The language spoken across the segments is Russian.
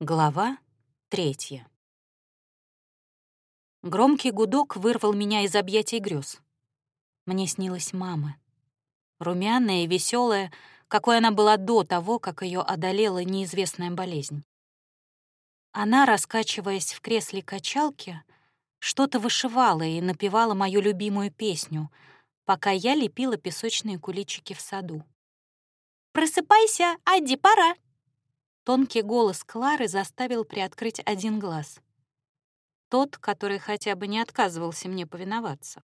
Глава третья. Громкий гудок вырвал меня из объятий грез. Мне снилась мама. Румяная и веселая, какой она была до того, как ее одолела неизвестная болезнь. Она, раскачиваясь в кресле качалки, что-то вышивала и напевала мою любимую песню, пока я лепила песочные куличики в саду. «Просыпайся, Адди, пора!» Тонкий голос Клары заставил приоткрыть один глаз. Тот, который хотя бы не отказывался мне повиноваться.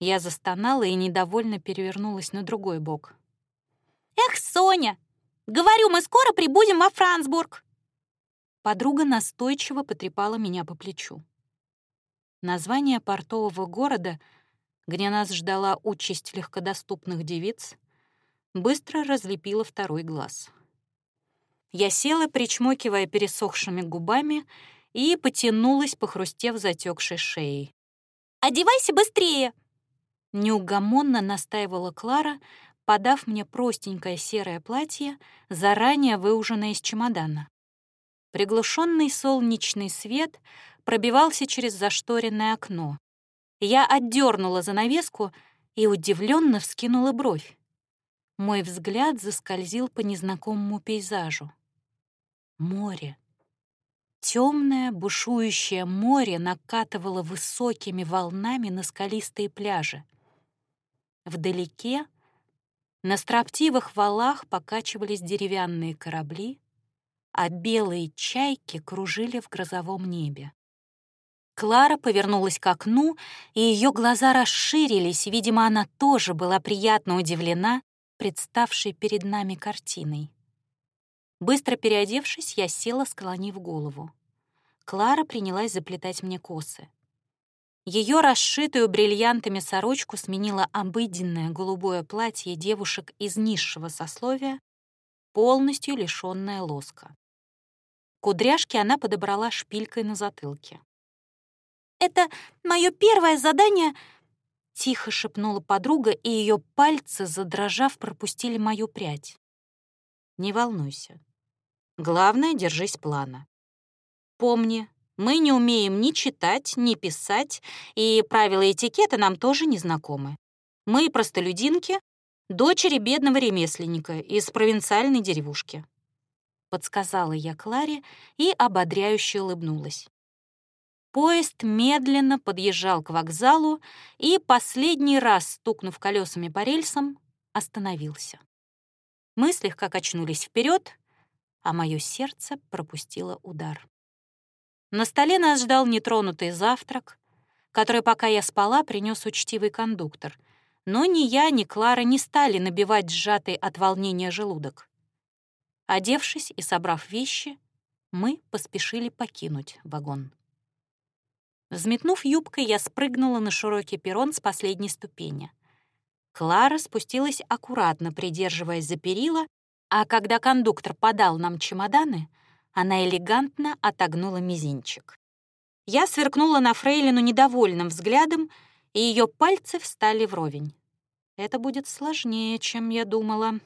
Я застонала и недовольно перевернулась на другой бок. «Эх, Соня! Говорю, мы скоро прибудем во Франсбург!» Подруга настойчиво потрепала меня по плечу. Название портового города, где нас ждала участь легкодоступных девиц, быстро разлепила второй глаз. Я села, причмокивая пересохшими губами, и потянулась, похрустев затекшей шеей. «Одевайся быстрее!» Неугомонно настаивала Клара, подав мне простенькое серое платье, заранее выуженное из чемодана. Приглушенный солнечный свет пробивался через зашторенное окно. Я отдернула занавеску и удивленно вскинула бровь. Мой взгляд заскользил по незнакомому пейзажу. Море. Темное, бушующее море накатывало высокими волнами на скалистые пляжи. Вдалеке на строптивых валах покачивались деревянные корабли, а белые чайки кружили в грозовом небе. Клара повернулась к окну, и ее глаза расширились, видимо, она тоже была приятно удивлена представшей перед нами картиной. Быстро переодевшись, я села, склонив голову. Клара принялась заплетать мне косы. Ее расшитую бриллиантами сорочку сменило обыденное голубое платье девушек из низшего сословия, полностью лишённое лоска. Кудряшки она подобрала шпилькой на затылке. «Это мое первое задание», — тихо шепнула подруга, и ее пальцы, задрожав, пропустили мою прядь. «Не волнуйся. Главное, держись плана. Помни, мы не умеем ни читать, ни писать, и правила этикета нам тоже не знакомы. Мы простолюдинки, дочери бедного ремесленника из провинциальной деревушки. Подсказала я Кларе и ободряюще улыбнулась. Поезд медленно подъезжал к вокзалу и, последний раз стукнув колесами по рельсам, остановился. Мы слегка качнулись вперед, а мое сердце пропустило удар. На столе нас ждал нетронутый завтрак, который, пока я спала, принес учтивый кондуктор. Но ни я, ни Клара не стали набивать сжатый от волнения желудок. Одевшись и собрав вещи, мы поспешили покинуть вагон. Взметнув юбкой, я спрыгнула на широкий перрон с последней ступени. Клара спустилась аккуратно, придерживаясь за перила, а когда кондуктор подал нам чемоданы, она элегантно отогнула мизинчик. Я сверкнула на Фрейлину недовольным взглядом, и ее пальцы встали вровень. Это будет сложнее, чем я думала.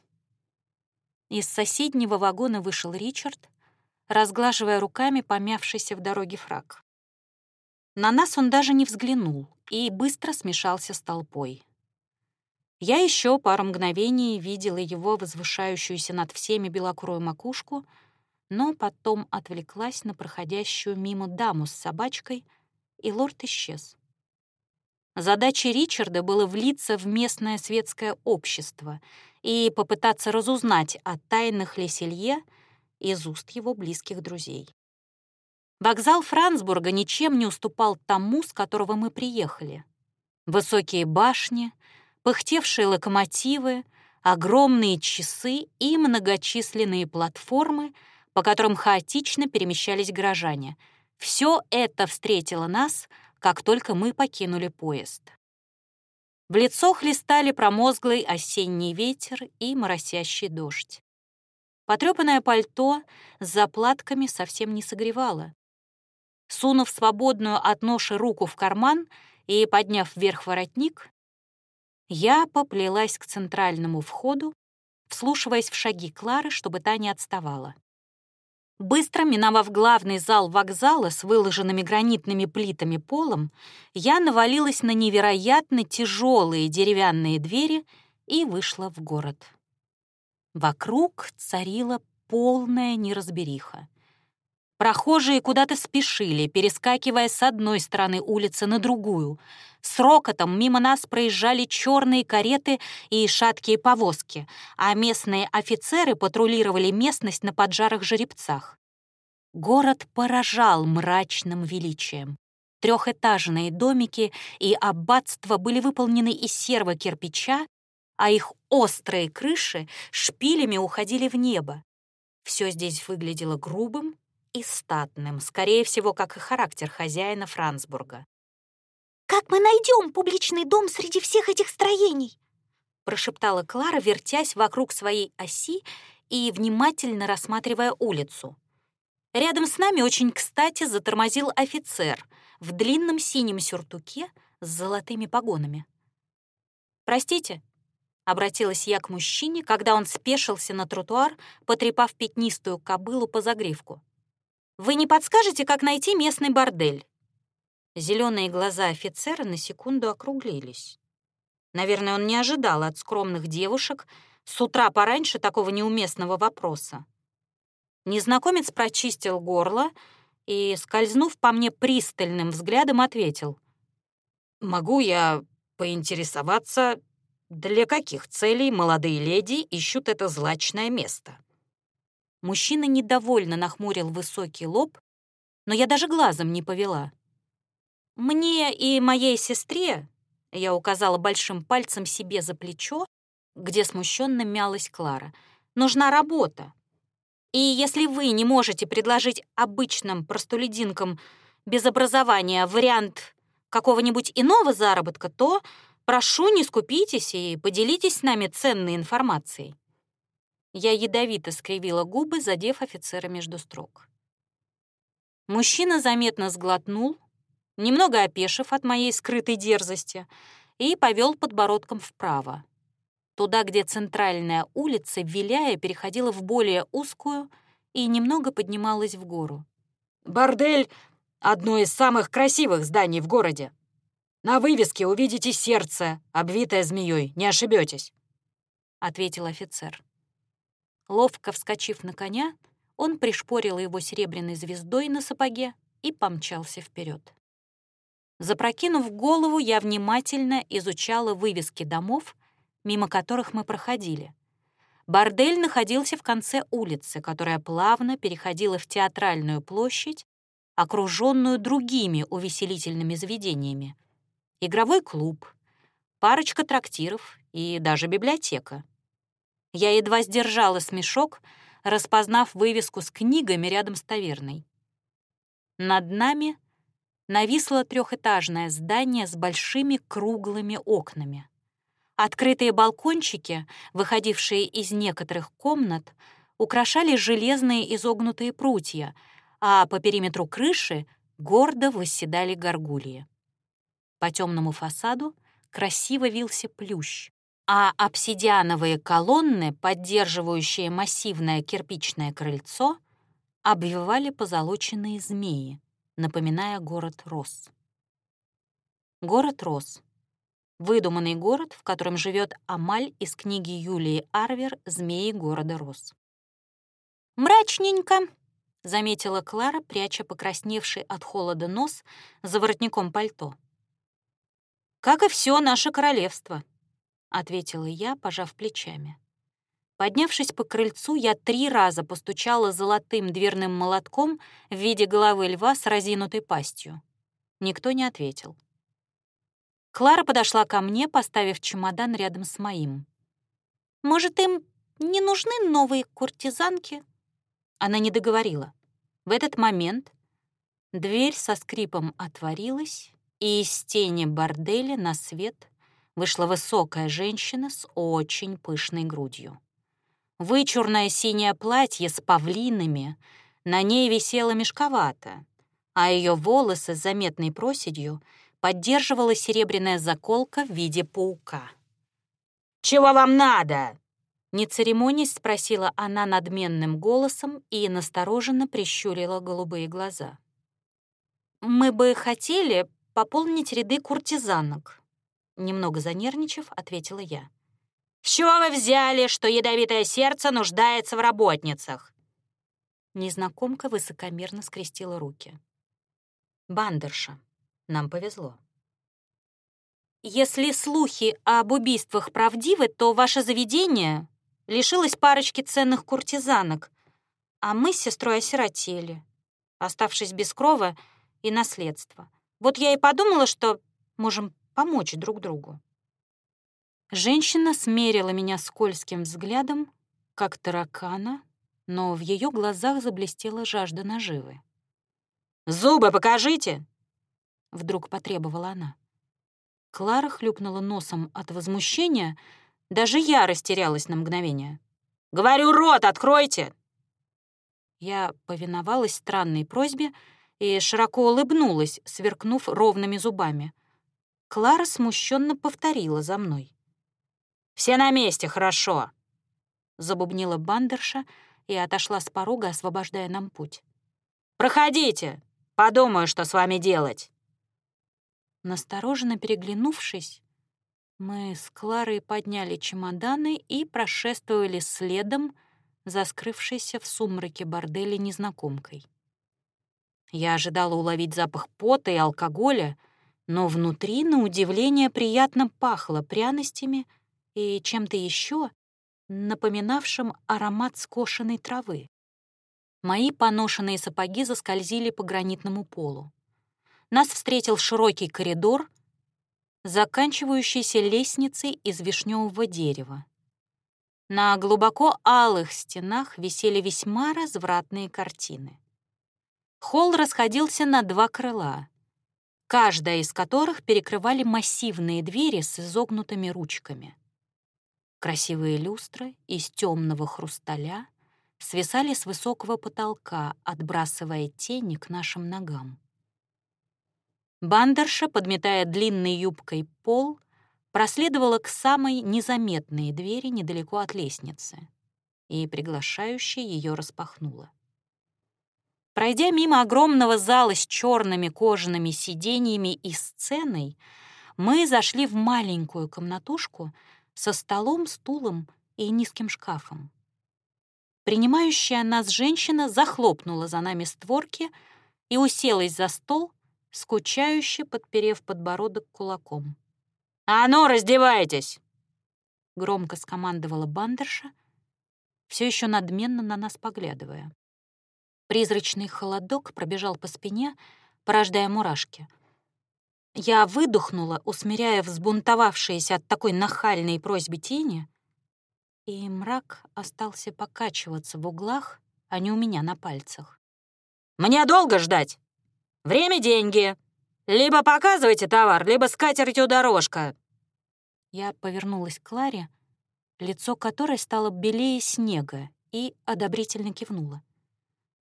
Из соседнего вагона вышел Ричард, разглаживая руками помявшийся в дороге фраг. На нас он даже не взглянул и быстро смешался с толпой. Я еще пару мгновений видела его возвышающуюся над всеми белокурую макушку, но потом отвлеклась на проходящую мимо даму с собачкой, и лорд исчез. Задачей Ричарда было влиться в местное светское общество и попытаться разузнать о тайнах Леселье из уст его близких друзей. Вокзал Франсбурга ничем не уступал тому, с которого мы приехали. Высокие башни — пыхтевшие локомотивы, огромные часы и многочисленные платформы, по которым хаотично перемещались горожане. Все это встретило нас, как только мы покинули поезд. В лицо хлестали промозглый осенний ветер и моросящий дождь. Потрёпанное пальто с заплатками совсем не согревало. Сунув свободную от ноши руку в карман и подняв вверх воротник, я поплелась к центральному входу, вслушиваясь в шаги Клары, чтобы та не отставала. Быстро миновав главный зал вокзала с выложенными гранитными плитами полом, я навалилась на невероятно тяжелые деревянные двери и вышла в город. Вокруг царила полная неразбериха. Прохожие куда-то спешили, перескакивая с одной стороны улицы на другую. С рокотом мимо нас проезжали черные кареты и шаткие повозки, а местные офицеры патрулировали местность на поджарых жеребцах. Город поражал мрачным величием. Трехэтажные домики и аббатства были выполнены из серого кирпича, а их острые крыши шпилями уходили в небо. Все здесь выглядело грубым и статным, скорее всего, как и характер хозяина Франсбурга. «Как мы найдем публичный дом среди всех этих строений?» прошептала Клара, вертясь вокруг своей оси и внимательно рассматривая улицу. Рядом с нами очень кстати затормозил офицер в длинном синем сюртуке с золотыми погонами. «Простите», — обратилась я к мужчине, когда он спешился на тротуар, потрепав пятнистую кобылу по загривку. Вы не подскажете, как найти местный бордель?» Зеленые глаза офицера на секунду округлились. Наверное, он не ожидал от скромных девушек с утра пораньше такого неуместного вопроса. Незнакомец прочистил горло и, скользнув по мне пристальным взглядом, ответил. «Могу я поинтересоваться, для каких целей молодые леди ищут это злачное место?» Мужчина недовольно нахмурил высокий лоб, но я даже глазом не повела. «Мне и моей сестре», — я указала большим пальцем себе за плечо, где смущенно мялась Клара, «нужна работа. И если вы не можете предложить обычным простолюдинкам без образования вариант какого-нибудь иного заработка, то прошу, не скупитесь и поделитесь с нами ценной информацией». Я ядовито скривила губы, задев офицера между строк. Мужчина заметно сглотнул, немного опешив от моей скрытой дерзости, и повел подбородком вправо, туда, где центральная улица, виляя, переходила в более узкую и немного поднималась в гору. «Бордель — одно из самых красивых зданий в городе. На вывеске увидите сердце, обвитое змеей, не ошибетесь», — ответил офицер. Ловко вскочив на коня, он пришпорил его серебряной звездой на сапоге и помчался вперед. Запрокинув голову, я внимательно изучала вывески домов, мимо которых мы проходили. Бордель находился в конце улицы, которая плавно переходила в театральную площадь, окруженную другими увеселительными заведениями. Игровой клуб, парочка трактиров и даже библиотека. Я едва сдержала смешок, распознав вывеску с книгами рядом с таверной. Над нами нависло трехэтажное здание с большими круглыми окнами. Открытые балкончики, выходившие из некоторых комнат, украшали железные изогнутые прутья, а по периметру крыши гордо восседали горгульи. По темному фасаду красиво вился плющ, а обсидиановые колонны, поддерживающие массивное кирпичное крыльцо, обвивали позолоченные змеи, напоминая город Рос. Город Рос — выдуманный город, в котором живет Амаль из книги Юлии Арвер «Змеи города Рос». «Мрачненько», — заметила Клара, пряча покрасневший от холода нос за воротником пальто. «Как и все наше королевство», ответила я, пожав плечами. Поднявшись по крыльцу, я три раза постучала золотым дверным молотком в виде головы льва с разинутой пастью. Никто не ответил. Клара подошла ко мне, поставив чемодан рядом с моим. «Может, им не нужны новые куртизанки?» Она не договорила. В этот момент дверь со скрипом отворилась, и из тени борделя на свет вышла высокая женщина с очень пышной грудью. Вычурное синее платье с павлинами на ней висело мешковато, а ее волосы с заметной проседью поддерживала серебряная заколка в виде паука. «Чего вам надо?» Не церемонясь, спросила она надменным голосом и настороженно прищурила голубые глаза. «Мы бы хотели пополнить ряды куртизанок», немного занервничав, ответила я. «С чего вы взяли, что ядовитое сердце нуждается в работницах?» Незнакомка высокомерно скрестила руки. «Бандерша, нам повезло. Если слухи об убийствах правдивы, то ваше заведение лишилось парочки ценных куртизанок, а мы с сестрой осиротели, оставшись без крова и наследства. Вот я и подумала, что можем помочь друг другу. Женщина смерила меня скользким взглядом, как таракана, но в ее глазах заблестела жажда наживы. «Зубы покажите!» — вдруг потребовала она. Клара хлюпнула носом от возмущения, даже я растерялась на мгновение. «Говорю, рот откройте!» Я повиновалась странной просьбе и широко улыбнулась, сверкнув ровными зубами. Клара смущенно повторила за мной. «Все на месте, хорошо!» Забубнила бандерша и отошла с порога, освобождая нам путь. «Проходите! Подумаю, что с вами делать!» Настороженно переглянувшись, мы с Кларой подняли чемоданы и прошествовали следом за скрывшейся в сумраке борделя незнакомкой. Я ожидала уловить запах пота и алкоголя, но внутри, на удивление, приятно пахло пряностями и чем-то еще, напоминавшим аромат скошенной травы. Мои поношенные сапоги заскользили по гранитному полу. Нас встретил широкий коридор — заканчивающейся лестницей из вишневого дерева. На глубоко алых стенах висели весьма развратные картины. Холл расходился на два крыла, каждая из которых перекрывали массивные двери с изогнутыми ручками. Красивые люстры из темного хрусталя свисали с высокого потолка, отбрасывая тени к нашим ногам. Бандерша, подметая длинной юбкой пол, проследовала к самой незаметной двери недалеко от лестницы и приглашающая ее распахнула. Пройдя мимо огромного зала с черными кожаными сиденьями и сценой, мы зашли в маленькую комнатушку со столом, стулом и низким шкафом. Принимающая нас женщина захлопнула за нами створки и уселась за стол, скучающе подперев подбородок кулаком. «А ну, раздевайтесь!» Громко скомандовала бандерша, все еще надменно на нас поглядывая. Призрачный холодок пробежал по спине, порождая мурашки. Я выдохнула, усмиряя взбунтовавшиеся от такой нахальной просьбы тени, и мрак остался покачиваться в углах, а не у меня на пальцах. «Мне долго ждать?» Время — деньги. Либо показывайте товар, либо скатертью дорожка». Я повернулась к Кларе, лицо которой стало белее снега, и одобрительно кивнула.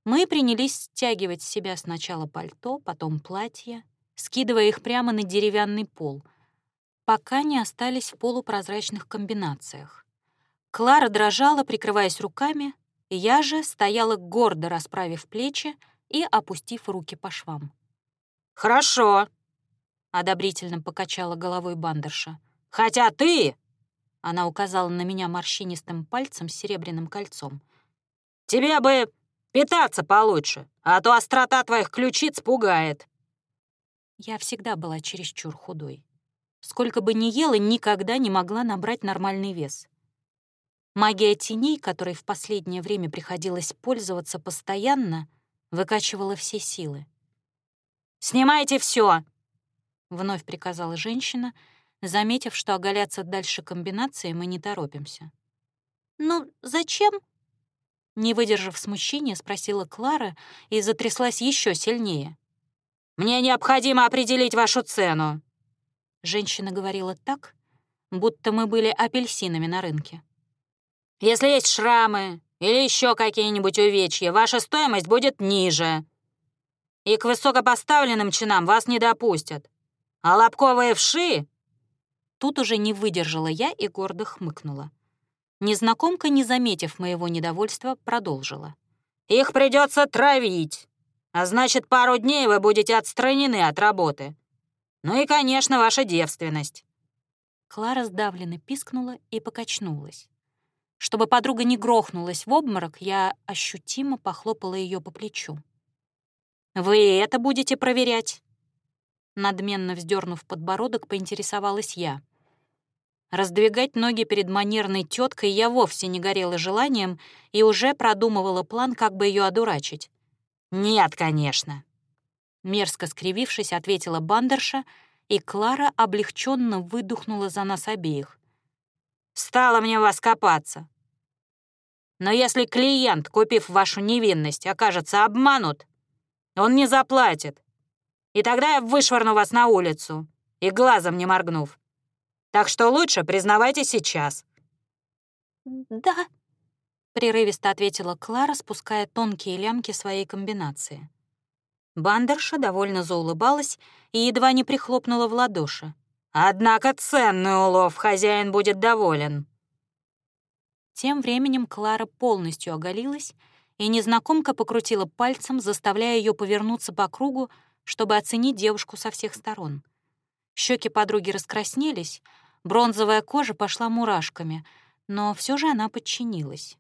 Мы принялись стягивать с себя сначала пальто, потом платье, скидывая их прямо на деревянный пол, пока не остались в полупрозрачных комбинациях. Клара дрожала, прикрываясь руками, я же стояла гордо расправив плечи, и опустив руки по швам. «Хорошо», — одобрительно покачала головой бандерша. «Хотя ты...» — она указала на меня морщинистым пальцем с серебряным кольцом. «Тебе бы питаться получше, а то острота твоих ключиц пугает». Я всегда была чересчур худой. Сколько бы ни ела, никогда не могла набрать нормальный вес. Магия теней, которой в последнее время приходилось пользоваться постоянно — выкачивала все силы. «Снимайте все, вновь приказала женщина, заметив, что оголяться дальше комбинации мы не торопимся. «Ну, зачем?» Не выдержав смущения, спросила Клара и затряслась еще сильнее. «Мне необходимо определить вашу цену!» Женщина говорила так, будто мы были апельсинами на рынке. «Если есть шрамы, или еще какие-нибудь увечья, ваша стоимость будет ниже. И к высокопоставленным чинам вас не допустят. А лобковые вши...» Тут уже не выдержала я и гордо хмыкнула. Незнакомка, не заметив моего недовольства, продолжила. «Их придется травить, а значит, пару дней вы будете отстранены от работы. Ну и, конечно, ваша девственность». Клара сдавленно пискнула и покачнулась. Чтобы подруга не грохнулась в обморок, я ощутимо похлопала ее по плечу. «Вы это будете проверять?» Надменно вздернув подбородок, поинтересовалась я. Раздвигать ноги перед манерной теткой я вовсе не горела желанием и уже продумывала план, как бы ее одурачить. «Нет, конечно», — мерзко скривившись, ответила бандерша, и Клара облегченно выдохнула за нас обеих. «Стало мне вас копаться. Но если клиент, купив вашу невинность, окажется обманут, он не заплатит. И тогда я вышвырну вас на улицу, и глазом не моргнув. Так что лучше признавайте сейчас». «Да», — прерывисто ответила Клара, спуская тонкие лямки своей комбинации. Бандерша довольно заулыбалась и едва не прихлопнула в ладоши. «Однако ценный улов хозяин будет доволен». Тем временем Клара полностью оголилась, и незнакомка покрутила пальцем, заставляя ее повернуться по кругу, чтобы оценить девушку со всех сторон. Щеки подруги раскраснелись, бронзовая кожа пошла мурашками, но все же она подчинилась.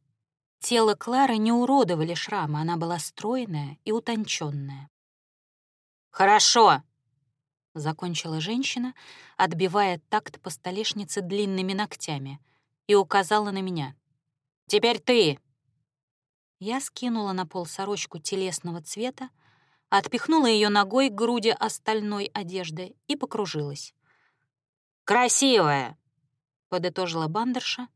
Тело Клары не уродовали шрамы, она была стройная и утонченная. «Хорошо», — закончила женщина, отбивая такт по столешнице длинными ногтями, и указала на меня. «Теперь ты!» Я скинула на пол сорочку телесного цвета, отпихнула ее ногой к груди остальной одежды и покружилась. «Красивая!» — подытожила бандерша,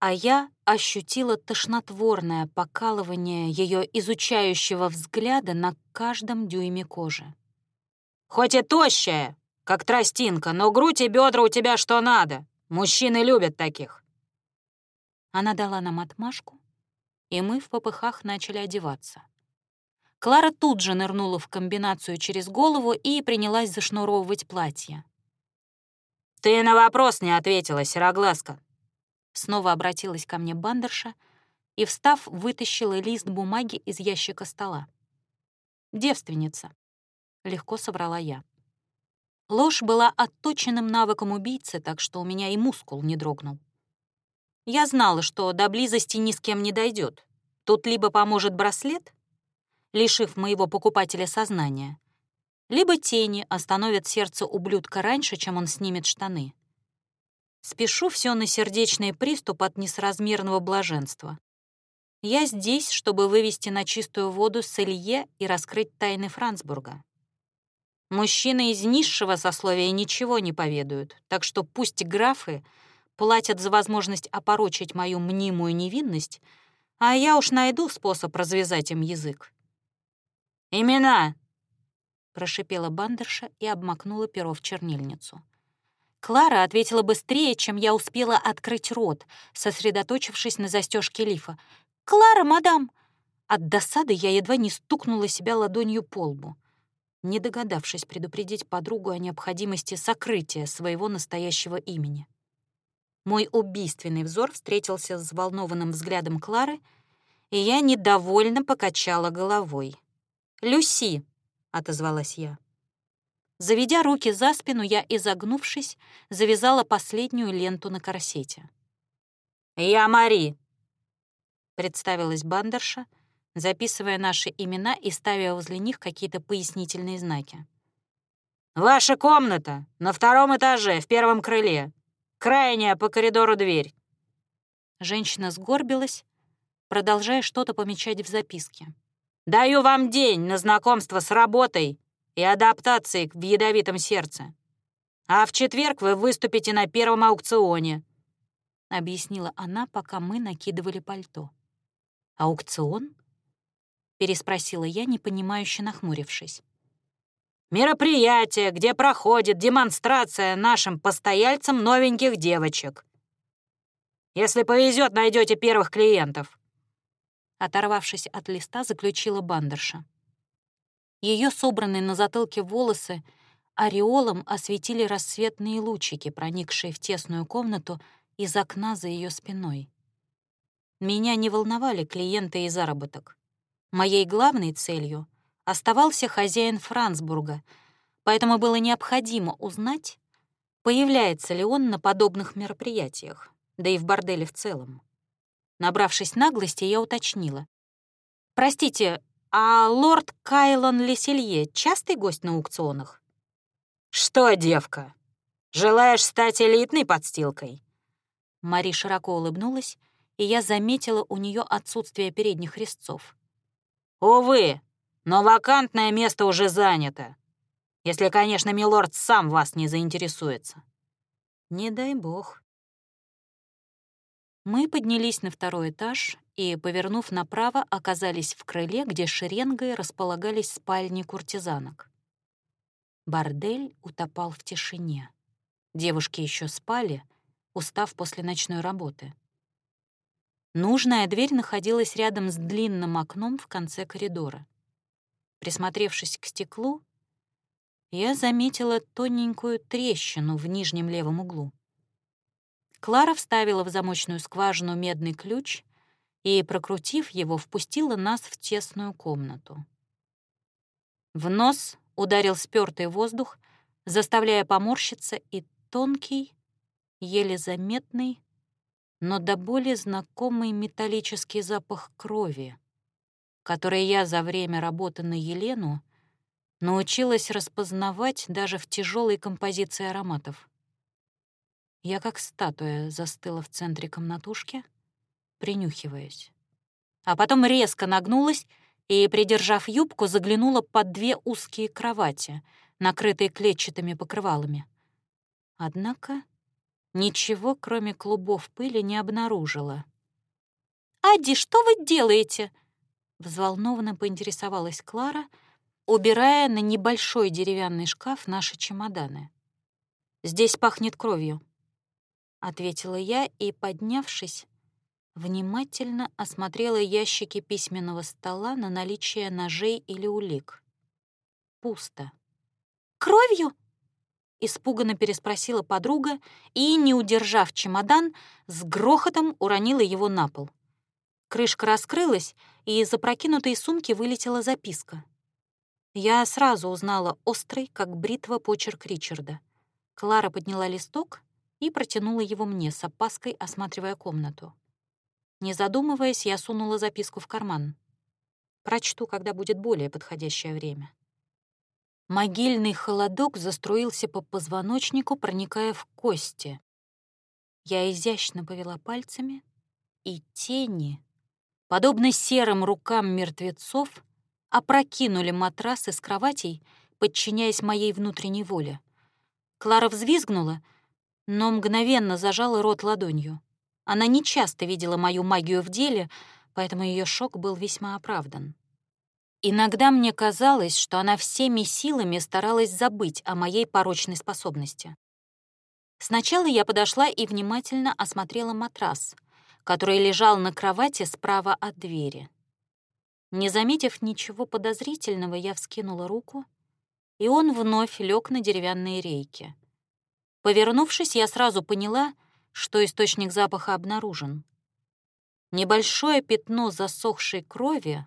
а я ощутила тошнотворное покалывание ее изучающего взгляда на каждом дюйме кожи. «Хоть и тощая, как тростинка, но грудь и бедра у тебя что надо. Мужчины любят таких». Она дала нам отмашку, и мы в попыхах начали одеваться. Клара тут же нырнула в комбинацию через голову и принялась зашнуровывать платье. «Ты на вопрос не ответила, Сероглазка». Снова обратилась ко мне бандерша и, встав, вытащила лист бумаги из ящика стола. «Девственница», — легко соврала я. Ложь была отточенным навыком убийцы, так что у меня и мускул не дрогнул. Я знала, что до близости ни с кем не дойдет. Тут либо поможет браслет, лишив моего покупателя сознания, либо тени остановят сердце ублюдка раньше, чем он снимет штаны. Спешу все на сердечный приступ от несразмерного блаженства. Я здесь, чтобы вывести на чистую воду Селье и раскрыть тайны Франсбурга. Мужчины из низшего сословия ничего не поведают, так что пусть графы платят за возможность опорочить мою мнимую невинность, а я уж найду способ развязать им язык. «Имена!» — прошипела бандерша и обмакнула перо в чернильницу. Клара ответила быстрее, чем я успела открыть рот, сосредоточившись на застежке лифа. «Клара, мадам!» От досады я едва не стукнула себя ладонью по лбу, не догадавшись предупредить подругу о необходимости сокрытия своего настоящего имени. Мой убийственный взор встретился с взволнованным взглядом Клары, и я недовольно покачала головой. «Люси!» — отозвалась я. Заведя руки за спину, я, изогнувшись, завязала последнюю ленту на корсете. «Я Мари», — представилась бандерша, записывая наши имена и ставя возле них какие-то пояснительные знаки. «Ваша комната на втором этаже, в первом крыле. Крайняя по коридору дверь». Женщина сгорбилась, продолжая что-то помечать в записке. Даю вам день на знакомство с работой и адаптацией в ядовитом сердце. А в четверг вы выступите на первом аукционе», — объяснила она, пока мы накидывали пальто. «Аукцион?» — переспросила я, непонимающе нахмурившись. «Мероприятие, где проходит демонстрация нашим постояльцам новеньких девочек. Если повезет, найдете первых клиентов. Оторвавшись от листа, заключила бандерша. Ее собранные на затылке волосы ореолом осветили рассветные лучики, проникшие в тесную комнату из окна за ее спиной. Меня не волновали клиенты и заработок. Моей главной целью оставался хозяин Франсбурга, поэтому было необходимо узнать, появляется ли он на подобных мероприятиях, да и в борделе в целом. Набравшись наглости, я уточнила. «Простите, а лорд Кайлон Леселье — частый гость на аукционах?» «Что, девка, желаешь стать элитной подстилкой?» Мари широко улыбнулась, и я заметила у нее отсутствие передних резцов. «Увы, но вакантное место уже занято. Если, конечно, милорд сам вас не заинтересуется. Не дай бог. Мы поднялись на второй этаж и, повернув направо, оказались в крыле, где шеренгой располагались спальни куртизанок. Бордель утопал в тишине. Девушки еще спали, устав после ночной работы. Нужная дверь находилась рядом с длинным окном в конце коридора. Присмотревшись к стеклу, я заметила тоненькую трещину в нижнем левом углу. Клара вставила в замочную скважину медный ключ и, прокрутив его, впустила нас в тесную комнату. В нос ударил спёртый воздух, заставляя поморщиться и тонкий, еле заметный, но до боли знакомый металлический запах крови, который я за время работы на Елену научилась распознавать даже в тяжелой композиции ароматов. Я как статуя застыла в центре комнатушки, принюхиваясь. А потом резко нагнулась и, придержав юбку, заглянула под две узкие кровати, накрытые клетчатыми покрывалами. Однако ничего, кроме клубов пыли, не обнаружила. «Адди, что вы делаете?» Взволнованно поинтересовалась Клара — убирая на небольшой деревянный шкаф наши чемоданы. «Здесь пахнет кровью», — ответила я и, поднявшись, внимательно осмотрела ящики письменного стола на наличие ножей или улик. Пусто. «Кровью?» — испуганно переспросила подруга и, не удержав чемодан, с грохотом уронила его на пол. Крышка раскрылась, и из опрокинутой сумки вылетела записка — я сразу узнала острый, как бритва, почерк Ричарда. Клара подняла листок и протянула его мне, с опаской осматривая комнату. Не задумываясь, я сунула записку в карман. Прочту, когда будет более подходящее время. Могильный холодок заструился по позвоночнику, проникая в кости. Я изящно повела пальцами, и тени, подобно серым рукам мертвецов, опрокинули матрасы с кроватей, подчиняясь моей внутренней воле. Клара взвизгнула, но мгновенно зажала рот ладонью. Она нечасто видела мою магию в деле, поэтому ее шок был весьма оправдан. Иногда мне казалось, что она всеми силами старалась забыть о моей порочной способности. Сначала я подошла и внимательно осмотрела матрас, который лежал на кровати справа от двери. Не заметив ничего подозрительного, я вскинула руку, и он вновь лег на деревянные рейки. Повернувшись, я сразу поняла, что источник запаха обнаружен. Небольшое пятно засохшей крови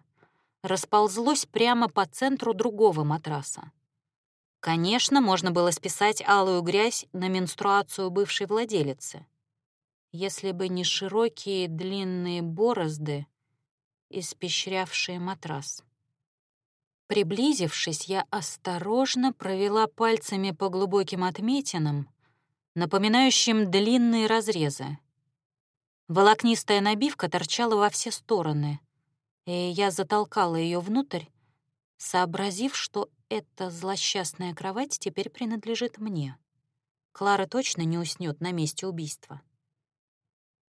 расползлось прямо по центру другого матраса. Конечно, можно было списать алую грязь на менструацию бывшей владелицы. Если бы не широкие длинные борозды, испещрявшие матрас. Приблизившись, я осторожно провела пальцами по глубоким отметинам, напоминающим длинные разрезы. Волокнистая набивка торчала во все стороны, и я затолкала ее внутрь, сообразив, что эта злосчастная кровать теперь принадлежит мне. Клара точно не уснет на месте убийства.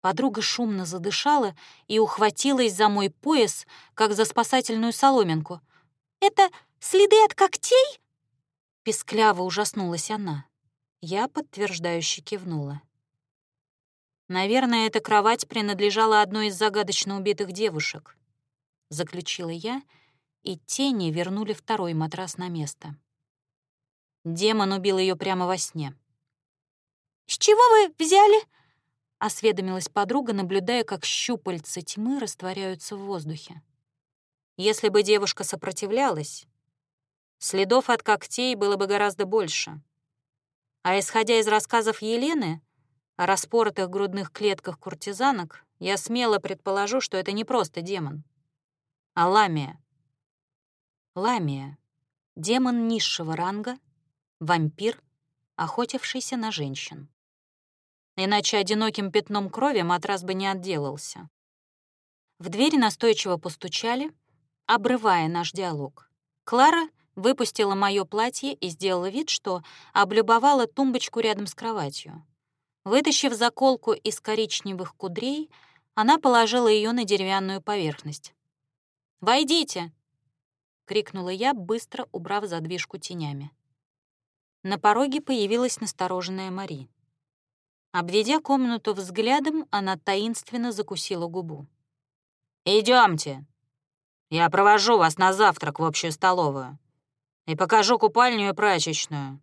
Подруга шумно задышала и ухватилась за мой пояс, как за спасательную соломинку. «Это следы от когтей?» Пескляво ужаснулась она. Я подтверждающе кивнула. «Наверное, эта кровать принадлежала одной из загадочно убитых девушек», — заключила я, и тени вернули второй матрас на место. Демон убил ее прямо во сне. «С чего вы взяли?» осведомилась подруга, наблюдая, как щупальца тьмы растворяются в воздухе. Если бы девушка сопротивлялась, следов от когтей было бы гораздо больше. А исходя из рассказов Елены о распоротых грудных клетках куртизанок, я смело предположу, что это не просто демон, а ламия. Ламия — демон низшего ранга, вампир, охотившийся на женщин. Иначе одиноким пятном крови матрас бы не отделался. В двери настойчиво постучали, обрывая наш диалог. Клара выпустила мое платье и сделала вид, что облюбовала тумбочку рядом с кроватью. Вытащив заколку из коричневых кудрей, она положила ее на деревянную поверхность. «Войдите!» — крикнула я, быстро убрав задвижку тенями. На пороге появилась настороженная Мари. Обведя комнату взглядом, она таинственно закусила губу. Идемте. Я провожу вас на завтрак в общую столовую и покажу купальню и прачечную.